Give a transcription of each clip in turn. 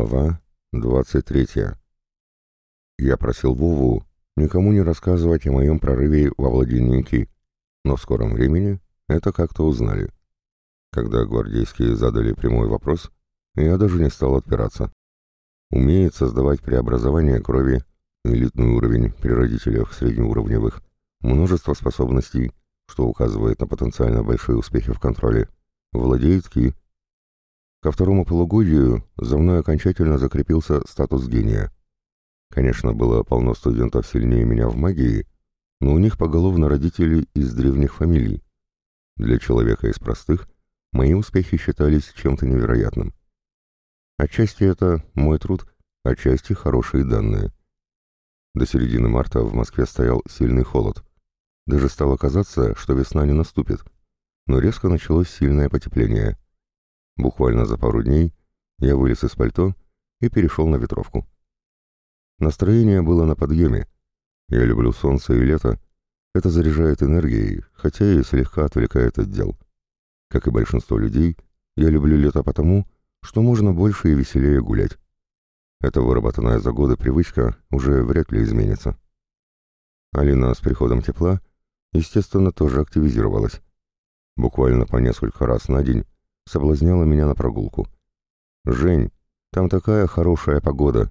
Глава 23. Я просил Вову никому не рассказывать о моем прорыве во владении Ки, но в скором времени это как-то узнали. Когда гвардейские задали прямой вопрос, я даже не стал отпираться. Умеет создавать преобразование крови, элитный уровень при родителях среднеуровневых, множество способностей, что указывает на потенциально большие успехи в контроле, владеет Ки, Ко второму полугодию за мной окончательно закрепился статус гения. Конечно, было полно студентов сильнее меня в магии, но у них поголовно родители из древних фамилий. Для человека из простых мои успехи считались чем-то невероятным. Отчасти это мой труд, отчасти хорошие данные. До середины марта в Москве стоял сильный холод. Даже стало казаться, что весна не наступит. Но резко началось сильное потепление — Буквально за пару дней я вылез из пальто и перешел на ветровку. Настроение было на подъеме. Я люблю солнце и лето. Это заряжает энергией, хотя и слегка отвлекает от дел. Как и большинство людей, я люблю лето потому, что можно больше и веселее гулять. Эта выработанная за годы привычка уже вряд ли изменится. Алина с приходом тепла, естественно, тоже активизировалась. Буквально по несколько раз на день соблазняла меня на прогулку. «Жень, там такая хорошая погода!»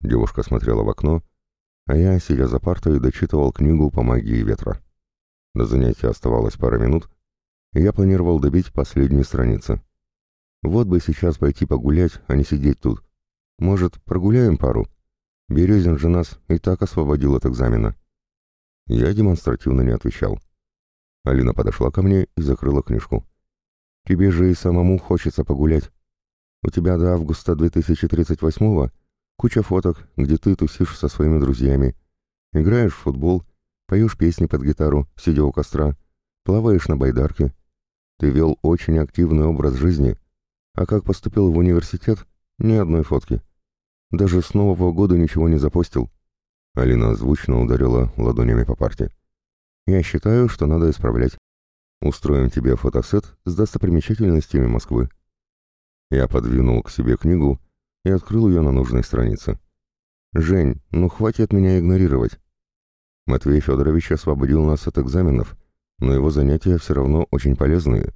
Девушка смотрела в окно, а я, сидя за партой, дочитывал книгу по магии ветра. До занятия оставалось пара минут, и я планировал добить последние страницы. Вот бы сейчас пойти погулять, а не сидеть тут. Может, прогуляем пару? Березин же нас и так освободил от экзамена. Я демонстративно не отвечал. Алина подошла ко мне и закрыла книжку. Тебе же и самому хочется погулять. У тебя до августа 2038-го куча фоток, где ты тусишь со своими друзьями, играешь в футбол, поешь песни под гитару, сидя у костра, плаваешь на байдарке. Ты вел очень активный образ жизни, а как поступил в университет, ни одной фотки. Даже с Нового года ничего не запостил. Алина звучно ударила ладонями по парте. Я считаю, что надо исправлять. Устроим тебе фотосет с достопримечательностями Москвы. Я подвинул к себе книгу и открыл ее на нужной странице. «Жень, ну хватит меня игнорировать. Матвей Федорович освободил нас от экзаменов, но его занятия все равно очень полезные.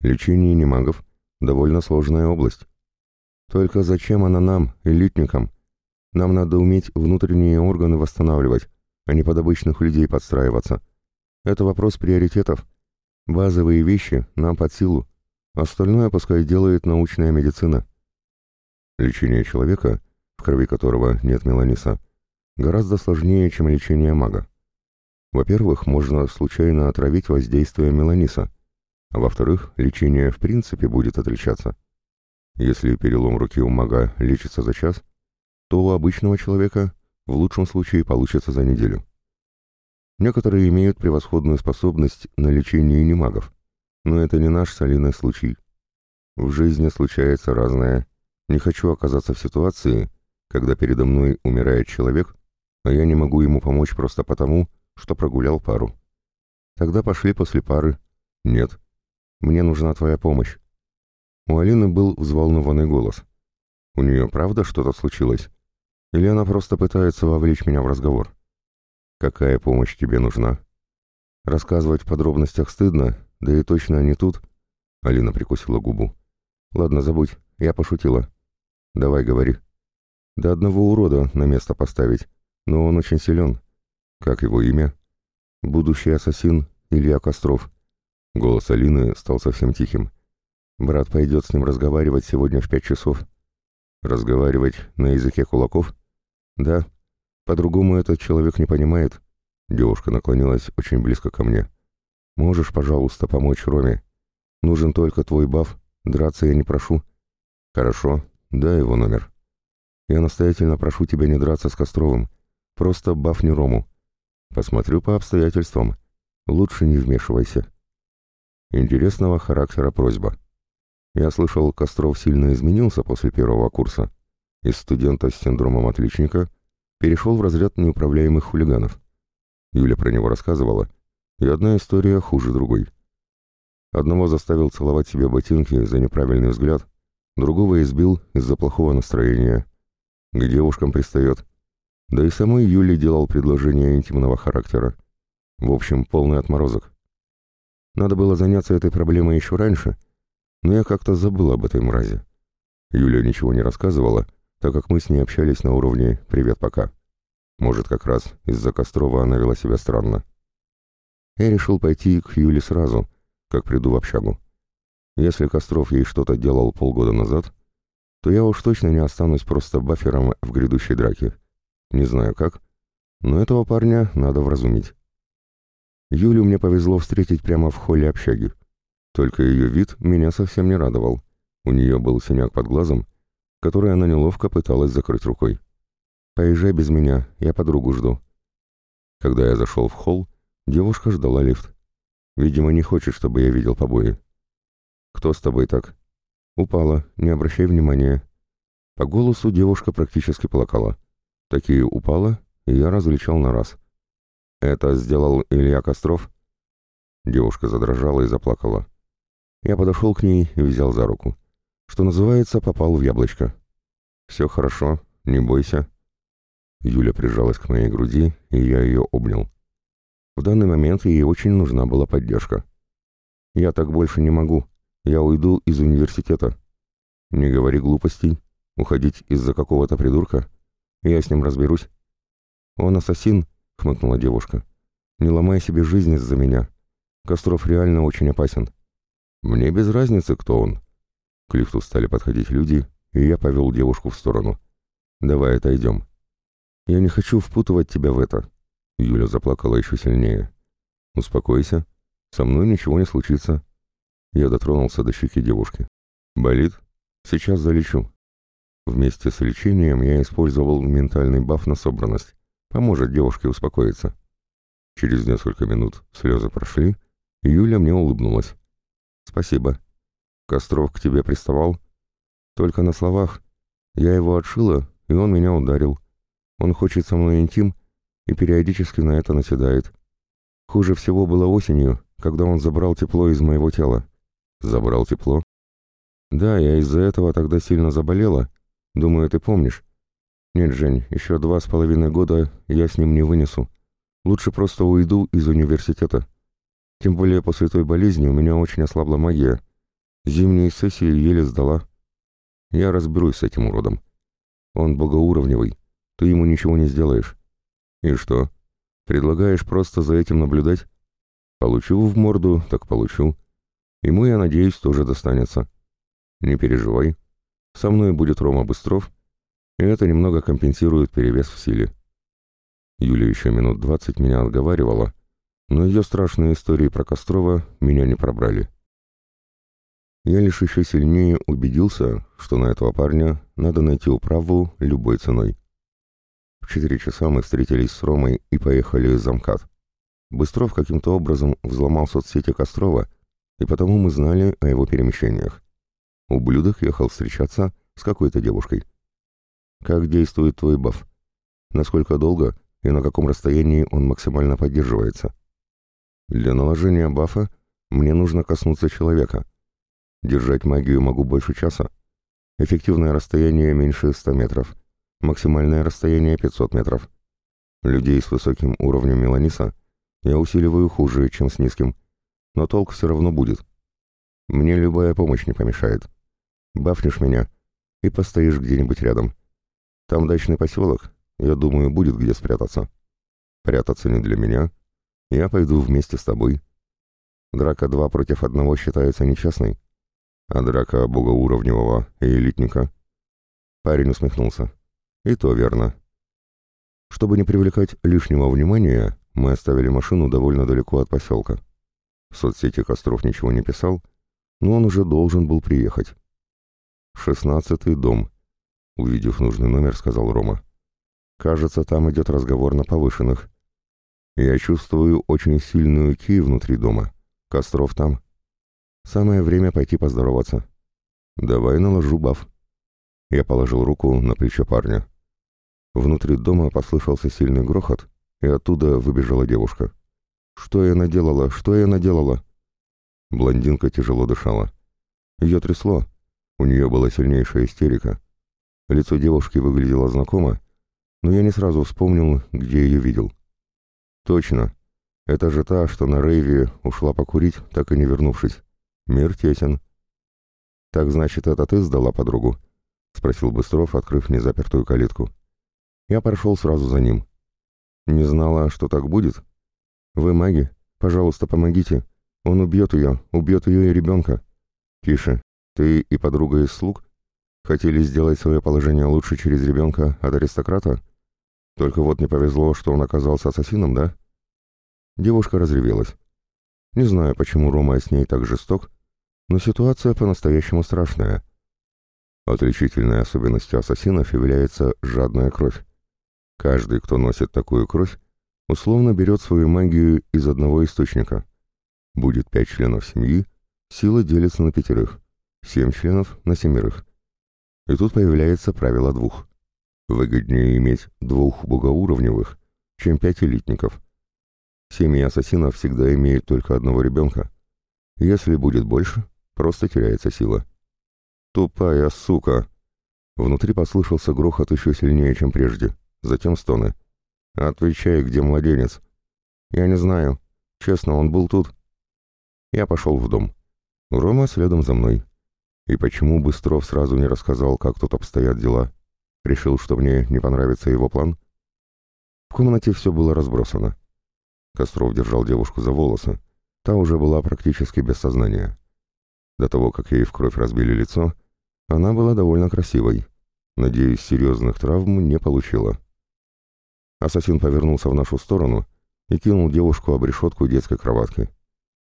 Лечение немагов — довольно сложная область. Только зачем она нам, элитникам? Нам надо уметь внутренние органы восстанавливать, а не под обычных людей подстраиваться. Это вопрос приоритетов, Базовые вещи нам под силу, остальное пускай делает научная медицина. Лечение человека, в крови которого нет меланиса, гораздо сложнее, чем лечение мага. Во-первых, можно случайно отравить воздействие меланиса, а во-вторых, лечение в принципе будет отличаться. Если перелом руки у мага лечится за час, то у обычного человека в лучшем случае получится за неделю. Некоторые имеют превосходную способность на лечение немагов, но это не наш солиный случай. В жизни случается разное. Не хочу оказаться в ситуации, когда передо мной умирает человек, а я не могу ему помочь просто потому, что прогулял пару. Тогда пошли после пары. Нет. Мне нужна твоя помощь. У Алины был взволнованный голос. У нее правда что-то случилось? Или она просто пытается вовлечь меня в разговор? Какая помощь тебе нужна? Рассказывать в подробностях стыдно, да и точно не тут. Алина прикусила губу. Ладно, забудь, я пошутила. Давай, говори. До одного урода на место поставить, но он очень силен. Как его имя? Будущий ассасин Илья Костров. Голос Алины стал совсем тихим. Брат пойдет с ним разговаривать сегодня в пять часов. Разговаривать на языке кулаков? Да, по-другому этот человек не понимает. Девушка наклонилась очень близко ко мне. Можешь, пожалуйста, помочь Роме? Нужен только твой баф. Драться я не прошу. Хорошо, дай его номер. Я настоятельно прошу тебя не драться с Костровым. Просто бафни Рому. Посмотрю по обстоятельствам. Лучше не вмешивайся. Интересного характера просьба. Я слышал, Костров сильно изменился после первого курса. Из студента с синдромом отличника — перешел в разряд неуправляемых хулиганов. Юля про него рассказывала, и одна история хуже другой. Одного заставил целовать себе ботинки за неправильный взгляд, другого избил из-за плохого настроения, к девушкам пристает. Да и самой Юле делал предложение интимного характера. В общем, полный отморозок. Надо было заняться этой проблемой еще раньше, но я как-то забыл об этой мразе. Юля ничего не рассказывала, так как мы с ней общались на уровне «привет, пока». Может, как раз из-за Кострова она вела себя странно. Я решил пойти к Юле сразу, как приду в общагу. Если Костров ей что-то делал полгода назад, то я уж точно не останусь просто бафером в грядущей драке. Не знаю как, но этого парня надо вразумить. Юлю мне повезло встретить прямо в холле общаги. Только ее вид меня совсем не радовал. У нее был синяк под глазом, который она неловко пыталась закрыть рукой. «Поезжай без меня, я подругу жду». Когда я зашел в холл, девушка ждала лифт. Видимо, не хочет, чтобы я видел побои. «Кто с тобой так?» «Упала, не обращай внимания». По голосу девушка практически плакала. Такие упала, и я различал на раз. «Это сделал Илья Костров?» Девушка задрожала и заплакала. Я подошел к ней и взял за руку. Что называется, попал в яблочко. «Все хорошо, не бойся». Юля прижалась к моей груди, и я ее обнял. В данный момент ей очень нужна была поддержка. «Я так больше не могу. Я уйду из университета. Не говори глупостей. Уходить из-за какого-то придурка? Я с ним разберусь. Он ассасин, хмыкнула девушка. Не ломай себе жизнь из-за меня. Костров реально очень опасен. Мне без разницы, кто он. К лифту стали подходить люди, и я повел девушку в сторону. Давай отойдем. Я не хочу впутывать тебя в это. Юля заплакала еще сильнее. Успокойся. Со мной ничего не случится. Я дотронулся до щеки девушки. «Болит? Сейчас залечу». Вместе с лечением я использовал ментальный баф на собранность. Поможет девушке успокоиться. Через несколько минут слезы прошли, и Юля мне улыбнулась. «Спасибо. Костров к тебе приставал?» «Только на словах. Я его отшила, и он меня ударил. Он хочет со мной интим и периодически на это наседает. Хуже всего было осенью, когда он забрал тепло из моего тела. Забрал тепло? Да, я из-за этого тогда сильно заболела. Думаю, ты помнишь. Нет, Жень, еще два с половиной года я с ним не вынесу. Лучше просто уйду из университета. Тем более после той болезни у меня очень ослабла магия. Зимние сессии еле сдала. Я разберусь с этим уродом. Он богоуровневый. Ты ему ничего не сделаешь. И что? Предлагаешь просто за этим наблюдать? Получу в морду, так получу. Ему, я надеюсь, тоже достанется. Не переживай. Со мной будет Рома Быстров, и это немного компенсирует перевес в силе. Юля еще минут двадцать меня отговаривала, но ее страшные истории про Кострова меня не пробрали. Я лишь еще сильнее убедился, что на этого парня надо найти управу любой ценой. В четыре часа мы встретились с Ромой и поехали в замкат. Быстров каким-то образом взломал соцсети Кострова и потому мы знали о его перемещениях. Ублюдок ехал встречаться с какой-то девушкой. Как действует твой баф? Насколько долго и на каком расстоянии он максимально поддерживается? Для наложения бафа мне нужно коснуться человека. Держать магию могу больше часа. Эффективное расстояние меньше 100 метров. Максимальное расстояние 500 метров. Людей с высоким уровнем меланиса я усиливаю хуже, чем с низким но толк все равно будет. Мне любая помощь не помешает. Бафнешь меня и постоишь где-нибудь рядом. Там дачный поселок, я думаю, будет где спрятаться. Прятаться не для меня. Я пойду вместе с тобой. Драка два против одного считается нечестной, а драка богоуровневого и элитника. Парень усмехнулся. И то верно. Чтобы не привлекать лишнего внимания, мы оставили машину довольно далеко от поселка. В соцсети Костров ничего не писал, но он уже должен был приехать. «Шестнадцатый дом», — увидев нужный номер, сказал Рома. «Кажется, там идет разговор на повышенных. Я чувствую очень сильную ки внутри дома. Костров там. Самое время пойти поздороваться. Давай наложу баф». Я положил руку на плечо парня. Внутри дома послышался сильный грохот, и оттуда выбежала девушка. «Что я наделала? Что я наделала?» Блондинка тяжело дышала. Ее трясло. У нее была сильнейшая истерика. Лицо девушки выглядело знакомо, но я не сразу вспомнил, где ее видел. Точно. Это же та, что на рейве ушла покурить, так и не вернувшись. Мир тесен. «Так значит, это ты сдала подругу?» — спросил Быстров, открыв незапертую калитку. Я прошел сразу за ним. «Не знала, что так будет?» «Вы маги? Пожалуйста, помогите. Он убьет ее, убьет ее и ребенка». «Тише. Ты и подруга из слуг? Хотели сделать свое положение лучше через ребенка от аристократа? Только вот не повезло, что он оказался ассасином, да?» Девушка разревелась. Не знаю, почему Рома с ней так жесток, но ситуация по-настоящему страшная. Отличительной особенностью ассасинов является жадная кровь. Каждый, кто носит такую кровь, условно берет свою магию из одного источника. Будет пять членов семьи, сила делится на пятерых, семь членов на семерых. И тут появляется правило двух. Выгоднее иметь двух богоуровневых, чем пять элитников. Семьи ассасинов всегда имеют только одного ребенка. Если будет больше, просто теряется сила. «Тупая сука!» Внутри послышался грохот еще сильнее, чем прежде затем стоны. «Отвечай, где младенец?» «Я не знаю. Честно, он был тут». Я пошел в дом. Рома следом за мной. И почему Быстров сразу не рассказал, как тут обстоят дела? Решил, что мне не понравится его план? В комнате все было разбросано. Костров держал девушку за волосы. Та уже была практически без сознания. До того, как ей в кровь разбили лицо, она была довольно красивой. Надеюсь, серьезных травм не получила. Ассасин повернулся в нашу сторону и кинул девушку об решетку детской кроватки.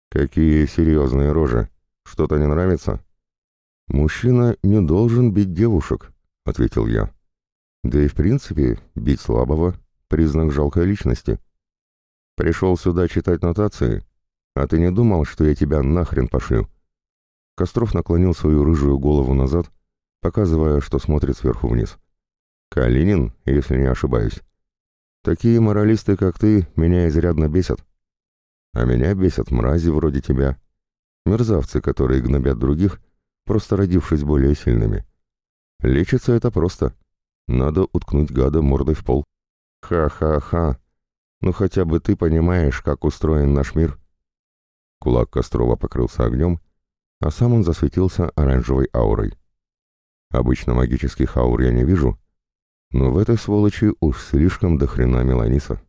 «Какие серьезные рожи! Что-то не нравится?» «Мужчина не должен бить девушек», — ответил я. «Да и в принципе, бить слабого — признак жалкой личности. Пришел сюда читать нотации, а ты не думал, что я тебя нахрен пошлю?» Костров наклонил свою рыжую голову назад, показывая, что смотрит сверху вниз. «Калинин, если не ошибаюсь». Такие моралисты, как ты, меня изрядно бесят. А меня бесят мрази вроде тебя. Мерзавцы, которые гнобят других, просто родившись более сильными. Лечится это просто. Надо уткнуть гада мордой в пол. Ха-ха-ха. Ну хотя бы ты понимаешь, как устроен наш мир. Кулак Кострова покрылся огнем, а сам он засветился оранжевой аурой. Обычно магических аур я не вижу, но в этой сволочи уж слишком до хрена Меланиса.